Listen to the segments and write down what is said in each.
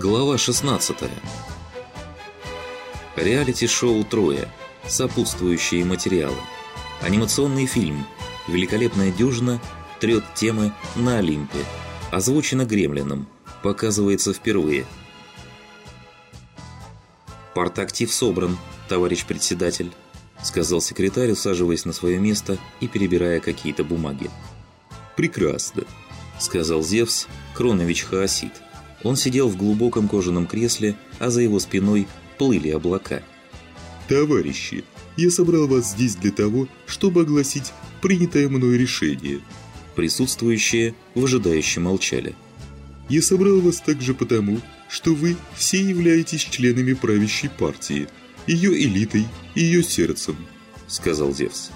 Глава 16 Реалити-шоу «Трое». Сопутствующие материалы. Анимационный фильм «Великолепная дюжина» трет темы на Олимпе. Озвучено Гремлином. Показывается впервые. «Партактив собран, товарищ председатель», — сказал секретарь, усаживаясь на свое место и перебирая какие-то бумаги. «Прекрасно», — сказал Зевс, Кронович Хаосид. Он сидел в глубоком кожаном кресле, а за его спиной плыли облака. «Товарищи, я собрал вас здесь для того, чтобы огласить принятое мною решение». Присутствующие выжидающе молчали. «Я собрал вас также потому, что вы все являетесь членами правящей партии, ее элитой, ее сердцем», — сказал Зевс.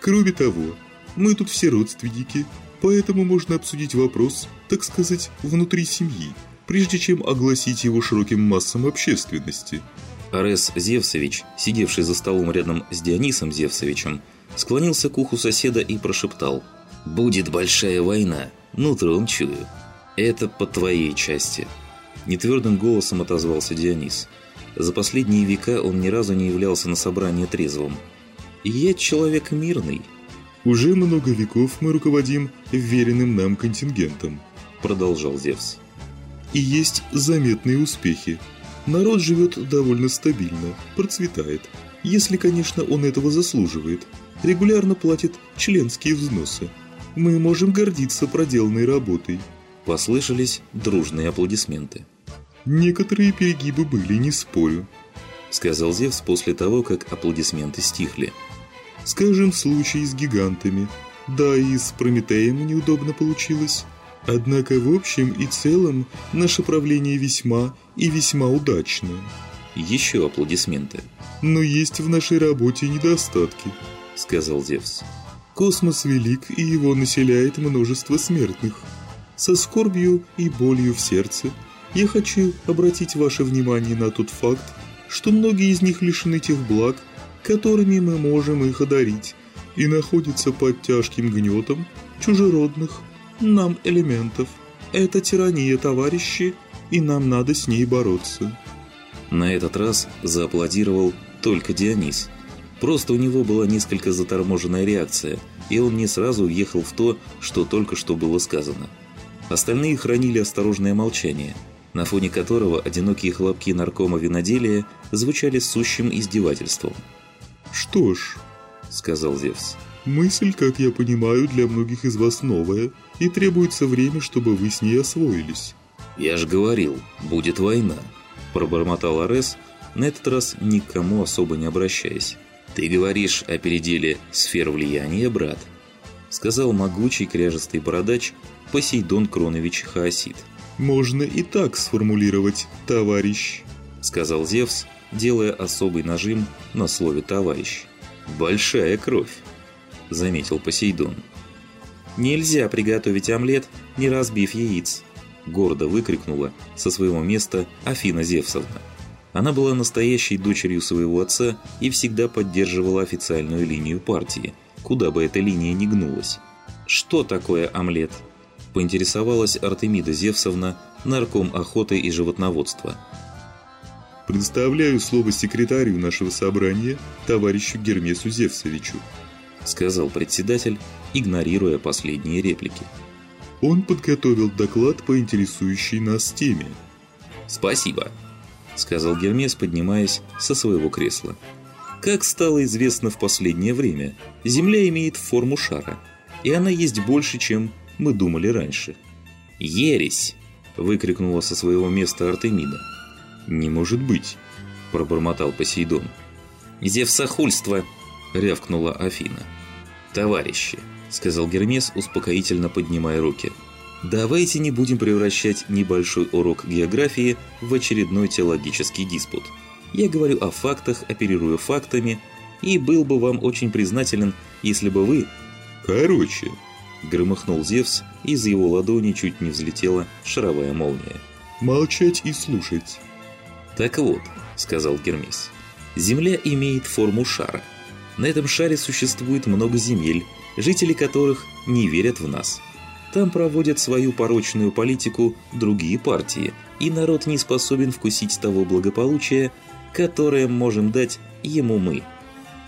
«Кроме того, мы тут все родственники, поэтому можно обсудить вопрос так сказать, внутри семьи, прежде чем огласить его широким массам общественности. Арес Зевсович, сидевший за столом рядом с Дионисом Зевсовичем, склонился к уху соседа и прошептал «Будет большая война, нутром чую. Это по твоей части». Нетвердым голосом отозвался Дионис. За последние века он ни разу не являлся на собрании трезвым. «Я человек мирный». «Уже много веков мы руководим веренным нам контингентом», продолжал Зевс. И есть заметные успехи. Народ живет довольно стабильно, процветает. Если, конечно, он этого заслуживает. Регулярно платит членские взносы. Мы можем гордиться проделанной работой. Послышались дружные аплодисменты. Некоторые перегибы были, не спорю. Сказал Зевс после того, как аплодисменты стихли. Скажем, случай с гигантами. Да, и с Прометеем неудобно получилось. Однако в общем и целом наше правление весьма и весьма удачное. Еще аплодисменты. Но есть в нашей работе недостатки, сказал Зевс. Космос велик и его населяет множество смертных. Со скорбью и болью в сердце я хочу обратить ваше внимание на тот факт, что многие из них лишены тех благ, которыми мы можем их одарить, и находятся под тяжким гнетом чужеродных нам элементов. Это тирания, товарищи, и нам надо с ней бороться». На этот раз зааплодировал только Дионис. Просто у него была несколько заторможенная реакция, и он не сразу въехал в то, что только что было сказано. Остальные хранили осторожное молчание, на фоне которого одинокие хлопки наркома виноделия звучали сущим издевательством. «Что ж», — сказал Зевс, Мысль, как я понимаю, для многих из вас новая, и требуется время, чтобы вы с ней освоились. «Я же говорил, будет война», – пробормотал Арес, на этот раз никому особо не обращаясь. «Ты говоришь о переделе сфер влияния, брат», – сказал могучий кряжестый бородач Посейдон Кронович Хаосид. «Можно и так сформулировать, товарищ», – сказал Зевс, делая особый нажим на слове «товарищ». «Большая кровь». – заметил Посейдон. «Нельзя приготовить омлет, не разбив яиц», – гордо выкрикнула со своего места Афина Зевсовна. Она была настоящей дочерью своего отца и всегда поддерживала официальную линию партии, куда бы эта линия ни гнулась. «Что такое омлет?» – поинтересовалась Артемида Зевсовна, нарком охоты и животноводства. «Предоставляю слово секретарю нашего собрания, товарищу Гермесу Зевсовичу», сказал председатель, игнорируя последние реплики. Он подготовил доклад по интересующей нас теме. «Спасибо», — сказал Гермес, поднимаясь со своего кресла. «Как стало известно в последнее время, Земля имеет форму шара, и она есть больше, чем мы думали раньше». «Ересь!» — выкрикнула со своего места Артемида. «Не может быть!» — пробормотал Посейдон. «Зевсохульство!» — рявкнула Афина. «Товарищи», — сказал Гермес, успокоительно поднимая руки, «давайте не будем превращать небольшой урок географии в очередной теологический диспут. Я говорю о фактах, оперирую фактами, и был бы вам очень признателен, если бы вы...» «Короче», — громыхнул Зевс, из его ладони чуть не взлетела шаровая молния. «Молчать и слушать». «Так вот», — сказал Гермес, — «Земля имеет форму шара». На этом шаре существует много земель, жители которых не верят в нас. Там проводят свою порочную политику другие партии, и народ не способен вкусить того благополучия, которое можем дать ему мы.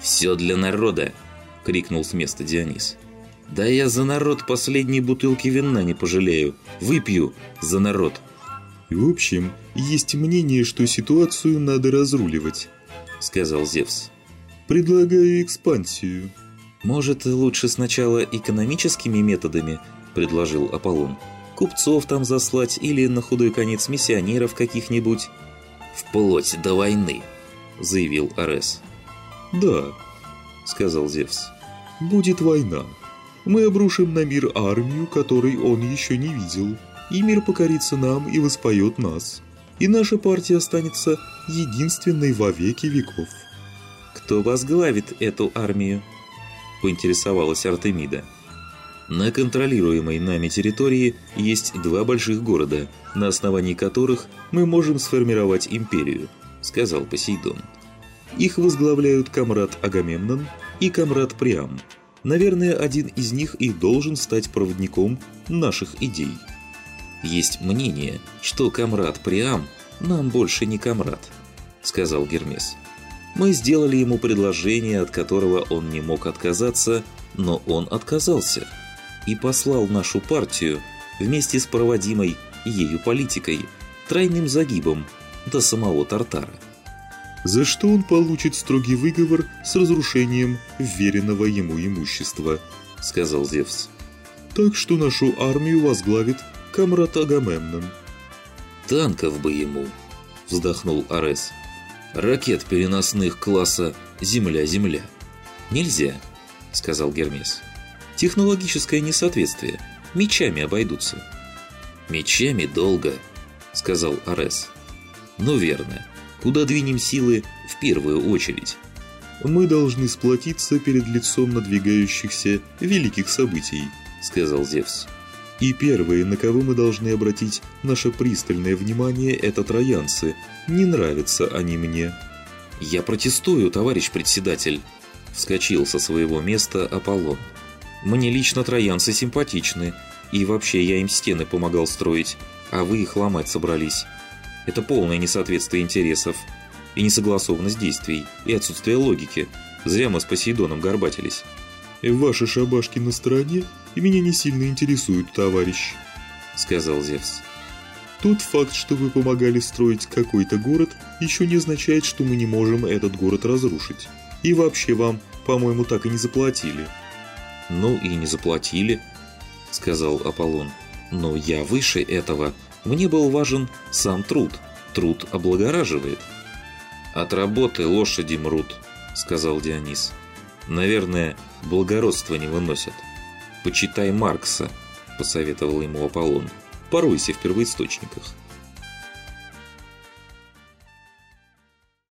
«Все для народа!» — крикнул с места Дионис. «Да я за народ последней бутылки вина не пожалею. Выпью за народ!» «В общем, есть мнение, что ситуацию надо разруливать», — сказал Зевс. «Предлагаю экспансию». «Может, лучше сначала экономическими методами?» – предложил Аполлон. «Купцов там заслать или, на худой конец, миссионеров каких-нибудь?» «Вплоть до войны», – заявил Арес. «Да», – сказал Зевс. «Будет война. Мы обрушим на мир армию, которой он еще не видел, и мир покорится нам и воспоет нас. И наша партия останется единственной во веки веков». «Кто возглавит эту армию?» – поинтересовалась Артемида. На контролируемой нами территории есть два больших города, на основании которых мы можем сформировать империю, сказал Посейдон. Их возглавляют комрад Агамемнон и комрад Приам. Наверное, один из них и должен стать проводником наших идей. Есть мнение, что комрад Приам нам больше не комрад, сказал Гермес. Мы сделали ему предложение, от которого он не мог отказаться, но он отказался – и послал нашу партию вместе с проводимой ею политикой тройным загибом до самого Тартара. За что он получит строгий выговор с разрушением веренного ему имущества, сказал Зевс. Так что нашу армию возглавит Камрат Агамемнон. Танков бы ему, вздохнул Арес. Ракет переносных класса «Земля-Земля». «Нельзя», — сказал Гермес. Технологическое несоответствие. Мечами обойдутся. Мечами долго, сказал Арес. Ну верно. Куда двинем силы в первую очередь? Мы должны сплотиться перед лицом надвигающихся великих событий, сказал Зевс. И первые, на кого мы должны обратить наше пристальное внимание, это троянцы. Не нравятся они мне. Я протестую, товарищ председатель, вскочил со своего места Аполлон. Мне лично троянцы симпатичны, и вообще я им стены помогал строить, а вы их ломать собрались. Это полное несоответствие интересов, и несогласованность действий, и отсутствие логики. Зря мы с Посейдоном горбатились. «Ваши шабашки на стороне и меня не сильно интересуют, товарищ», — сказал Зевс. «Тот факт, что вы помогали строить какой-то город, еще не означает, что мы не можем этот город разрушить. И вообще вам, по-моему, так и не заплатили». «Ну и не заплатили», — сказал Аполлон. «Но я выше этого. Мне был важен сам труд. Труд облагораживает». «От работы лошади мрут», — сказал Дионис. «Наверное, благородство не выносят». «Почитай Маркса», — посоветовал ему Аполлон. «Поройся в первоисточниках».